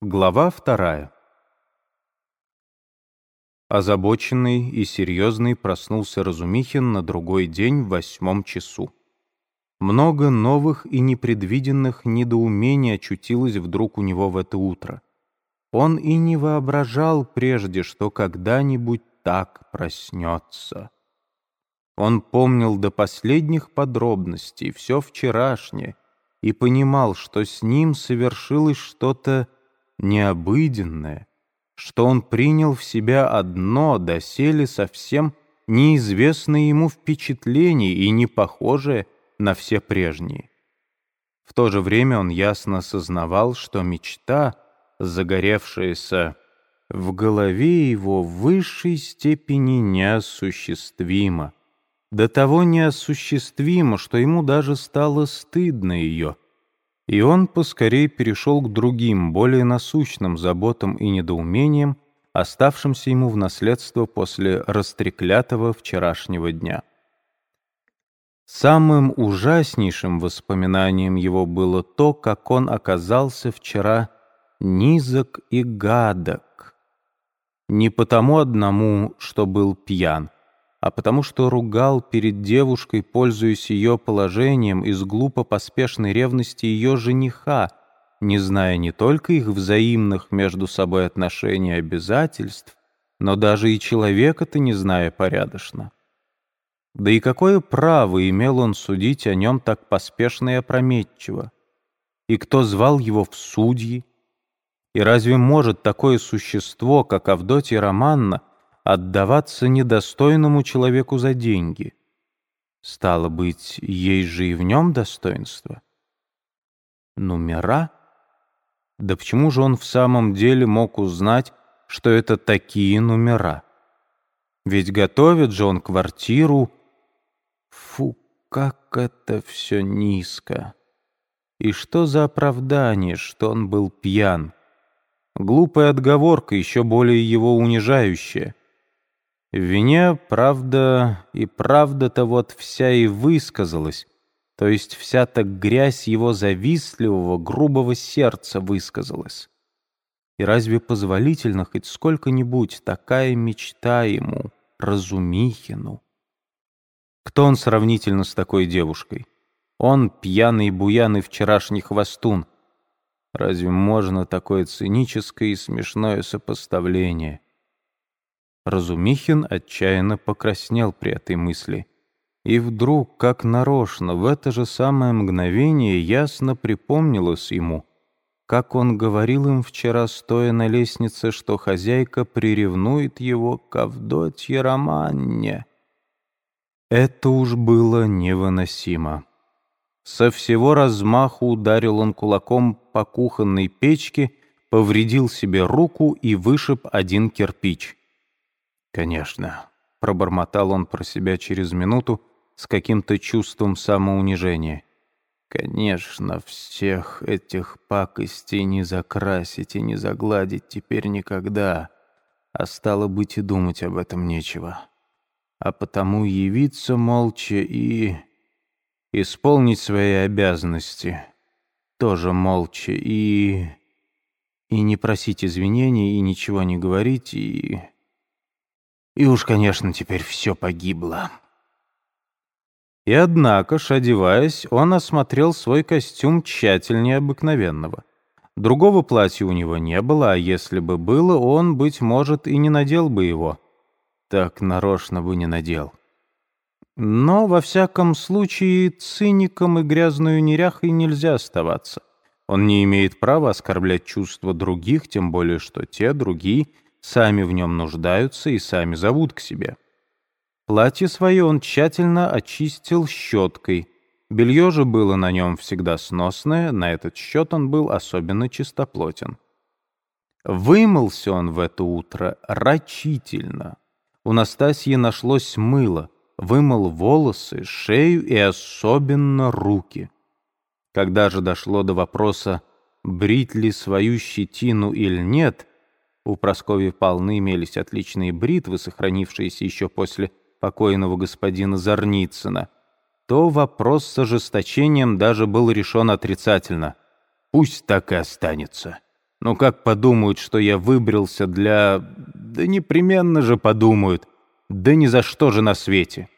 Глава вторая. Озабоченный и серьезный проснулся Разумихин на другой день в восьмом часу. Много новых и непредвиденных недоумений очутилось вдруг у него в это утро. Он и не воображал прежде, что когда-нибудь так проснется. Он помнил до последних подробностей все вчерашнее и понимал, что с ним совершилось что-то необыденное, что он принял в себя одно, доселе совсем неизвестное ему впечатление и не похожее на все прежние. В то же время он ясно сознавал, что мечта, загоревшаяся в голове его, в высшей степени неосуществима. До того неосуществима, что ему даже стало стыдно ее — и он поскорей перешел к другим, более насущным заботам и недоумениям, оставшимся ему в наследство после растреклятого вчерашнего дня. Самым ужаснейшим воспоминанием его было то, как он оказался вчера низок и гадок. Не потому одному, что был пьян, а потому что ругал перед девушкой, пользуясь ее положением из глупо поспешной ревности ее жениха, не зная не только их взаимных между собой отношений и обязательств, но даже и человека-то не зная порядочно. Да и какое право имел он судить о нем так поспешно и опрометчиво? И кто звал его в судьи? И разве может такое существо, как Авдотья Романна, отдаваться недостойному человеку за деньги. Стало быть, есть же и в нем достоинство. Номера? Да почему же он в самом деле мог узнать, что это такие номера? Ведь готовит же он квартиру. Фу, как это все низко. И что за оправдание, что он был пьян? Глупая отговорка, еще более его унижающая. В вине, правда, и правда-то вот вся и высказалась, то есть вся та грязь его завистливого, грубого сердца высказалась. И разве позволительно хоть сколько-нибудь такая мечта ему, Разумихину? Кто он сравнительно с такой девушкой? Он пьяный буяный вчерашний хвостун. Разве можно такое циническое и смешное сопоставление? Разумихин отчаянно покраснел при этой мысли. И вдруг, как нарочно, в это же самое мгновение ясно припомнилось ему, как он говорил им вчера, стоя на лестнице, что хозяйка приревнует его к Авдотье Романне. Это уж было невыносимо. Со всего размаху ударил он кулаком по кухонной печке, повредил себе руку и вышиб один кирпич. «Конечно», — пробормотал он про себя через минуту с каким-то чувством самоунижения. «Конечно, всех этих пакостей не закрасить и не загладить теперь никогда, а стало быть и думать об этом нечего. А потому явиться молча и... исполнить свои обязанности, тоже молча и... и не просить извинений, и ничего не говорить, и... И уж, конечно, теперь все погибло. И однако ж, одеваясь, он осмотрел свой костюм тщательнее обыкновенного. Другого платья у него не было, а если бы было, он, быть может, и не надел бы его. Так нарочно бы не надел. Но, во всяком случае, циником и грязную неряхой нельзя оставаться. Он не имеет права оскорблять чувства других, тем более, что те, другие — сами в нем нуждаются и сами зовут к себе. Платье свое он тщательно очистил щеткой. Белье же было на нем всегда сносное, на этот счет он был особенно чистоплотен. Вымылся он в это утро рачительно. У Настасьи нашлось мыло, вымыл волосы, шею и особенно руки. Когда же дошло до вопроса, брить ли свою щетину или нет, у Прасковьи Павловны имелись отличные бритвы, сохранившиеся еще после покойного господина Зарницына, то вопрос с ожесточением даже был решен отрицательно. Пусть так и останется. Ну как подумают, что я выбрился для... Да непременно же подумают. Да ни за что же на свете.